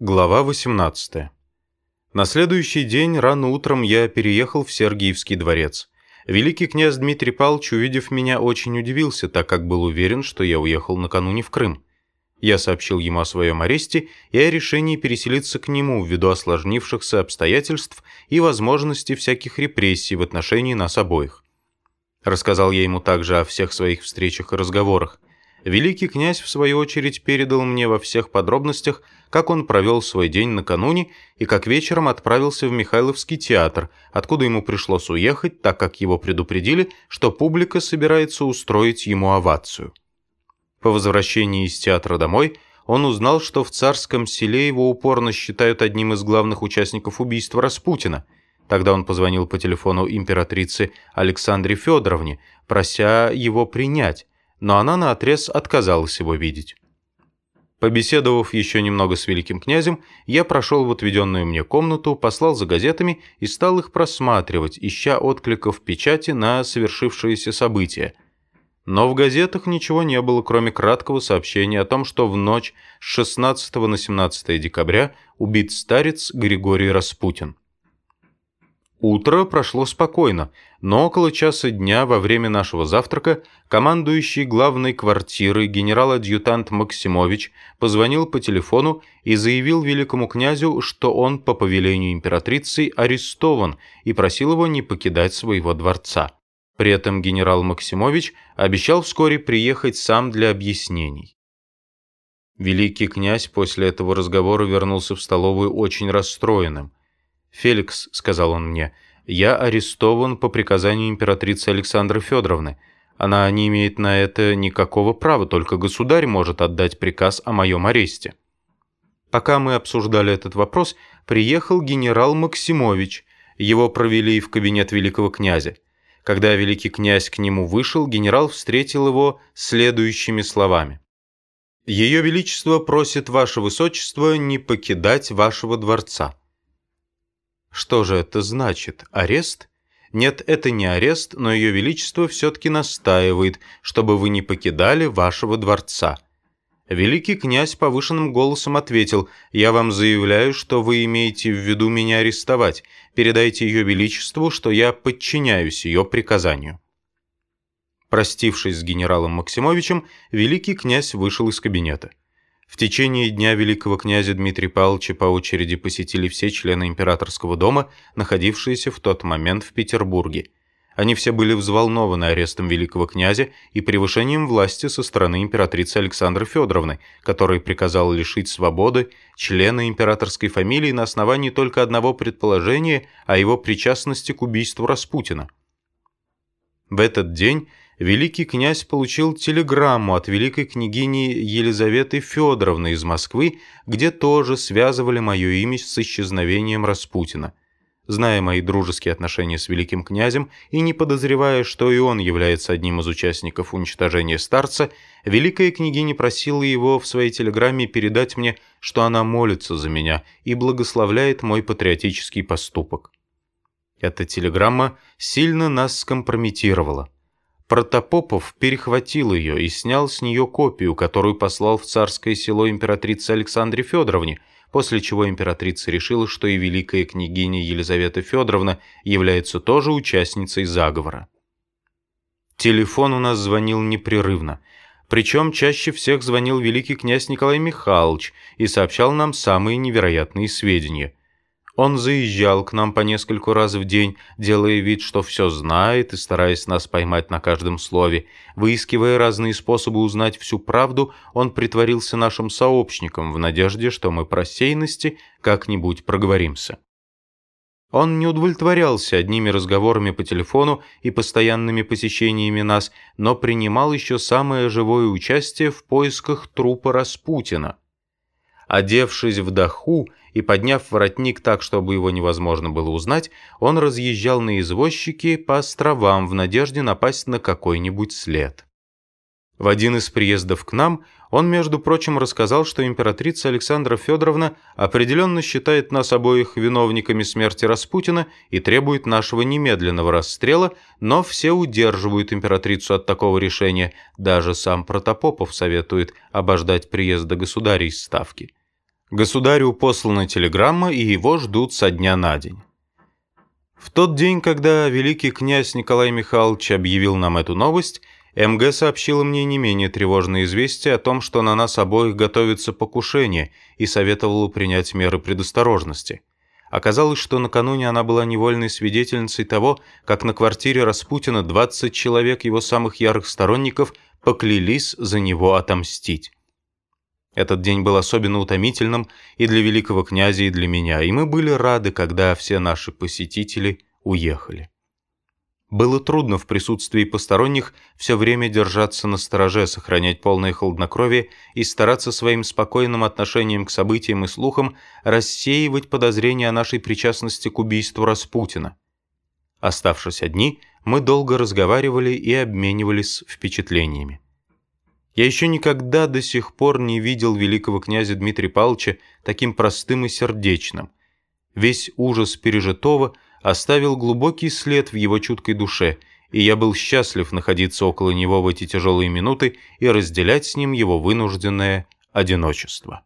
Глава 18. На следующий день рано утром я переехал в Сергиевский дворец. Великий князь Дмитрий Павлович, увидев меня, очень удивился, так как был уверен, что я уехал накануне в Крым. Я сообщил ему о своем аресте и о решении переселиться к нему ввиду осложнившихся обстоятельств и возможности всяких репрессий в отношении нас обоих. Рассказал я ему также о всех своих встречах и разговорах. Великий князь, в свою очередь, передал мне во всех подробностях, как он провел свой день накануне и как вечером отправился в Михайловский театр, откуда ему пришлось уехать, так как его предупредили, что публика собирается устроить ему овацию. По возвращении из театра домой он узнал, что в царском селе его упорно считают одним из главных участников убийства Распутина. Тогда он позвонил по телефону императрице Александре Федоровне, прося его принять, но она наотрез отказалась его видеть. Побеседовав еще немного с великим князем, я прошел в отведенную мне комнату, послал за газетами и стал их просматривать, ища откликов печати на совершившиеся события. Но в газетах ничего не было, кроме краткого сообщения о том, что в ночь с 16 на 17 декабря убит старец Григорий Распутин. Утро прошло спокойно, но около часа дня во время нашего завтрака командующий главной квартирой генерал-адъютант Максимович позвонил по телефону и заявил великому князю, что он по повелению императрицы арестован и просил его не покидать своего дворца. При этом генерал Максимович обещал вскоре приехать сам для объяснений. Великий князь после этого разговора вернулся в столовую очень расстроенным – «Феликс», — сказал он мне, — «я арестован по приказанию императрицы Александры Федоровны. Она не имеет на это никакого права, только государь может отдать приказ о моем аресте». Пока мы обсуждали этот вопрос, приехал генерал Максимович. Его провели в кабинет великого князя. Когда великий князь к нему вышел, генерал встретил его следующими словами. «Ее Величество просит Ваше Высочество не покидать вашего дворца». Что же это значит? Арест? Нет, это не арест, но Ее Величество все-таки настаивает, чтобы вы не покидали вашего дворца. Великий князь повышенным голосом ответил, «Я вам заявляю, что вы имеете в виду меня арестовать. Передайте Ее Величеству, что я подчиняюсь ее приказанию». Простившись с генералом Максимовичем, великий князь вышел из кабинета. В течение дня великого князя Дмитрия Павловича по очереди посетили все члены императорского дома, находившиеся в тот момент в Петербурге. Они все были взволнованы арестом великого князя и превышением власти со стороны императрицы Александры Федоровны, которая приказала лишить свободы члена императорской фамилии на основании только одного предположения о его причастности к убийству Распутина. В этот день великий князь получил телеграмму от великой княгини Елизаветы Федоровны из Москвы, где тоже связывали мое имя с исчезновением Распутина. Зная мои дружеские отношения с великим князем и не подозревая, что и он является одним из участников уничтожения старца, великая княгиня просила его в своей телеграмме передать мне, что она молится за меня и благословляет мой патриотический поступок. Эта телеграмма сильно нас скомпрометировала. Протопопов перехватил ее и снял с нее копию, которую послал в царское село императрице Александре Федоровне, после чего императрица решила, что и великая княгиня Елизавета Федоровна является тоже участницей заговора. Телефон у нас звонил непрерывно. Причем чаще всех звонил великий князь Николай Михайлович и сообщал нам самые невероятные сведения – он заезжал к нам по нескольку раз в день, делая вид, что все знает и стараясь нас поймать на каждом слове. Выискивая разные способы узнать всю правду, он притворился нашим сообщником в надежде, что мы по рассеянности как-нибудь проговоримся. Он не удовлетворялся одними разговорами по телефону и постоянными посещениями нас, но принимал еще самое живое участие в поисках трупа Распутина. Одевшись в даху и подняв воротник так, чтобы его невозможно было узнать, он разъезжал на извозчике по островам в надежде напасть на какой-нибудь след. В один из приездов к нам он, между прочим, рассказал, что императрица Александра Федоровна определенно считает нас обоих виновниками смерти Распутина и требует нашего немедленного расстрела, но все удерживают императрицу от такого решения, даже сам Протопопов советует обождать приезда государя из Ставки. Государю послана телеграмма, и его ждут со дня на день. В тот день, когда великий князь Николай Михайлович объявил нам эту новость, МГ сообщила мне не менее тревожное известие о том, что на нас обоих готовится покушение и советовала принять меры предосторожности. Оказалось, что накануне она была невольной свидетельницей того, как на квартире Распутина 20 человек его самых ярых сторонников поклялись за него отомстить. Этот день был особенно утомительным и для великого князя, и для меня, и мы были рады, когда все наши посетители уехали. Было трудно в присутствии посторонних все время держаться на стороже, сохранять полное хладнокровие и стараться своим спокойным отношением к событиям и слухам рассеивать подозрения о нашей причастности к убийству Распутина. Оставшись одни, мы долго разговаривали и обменивались впечатлениями. Я еще никогда до сих пор не видел великого князя Дмитрия Павловича таким простым и сердечным. Весь ужас пережитого оставил глубокий след в его чуткой душе, и я был счастлив находиться около него в эти тяжелые минуты и разделять с ним его вынужденное одиночество.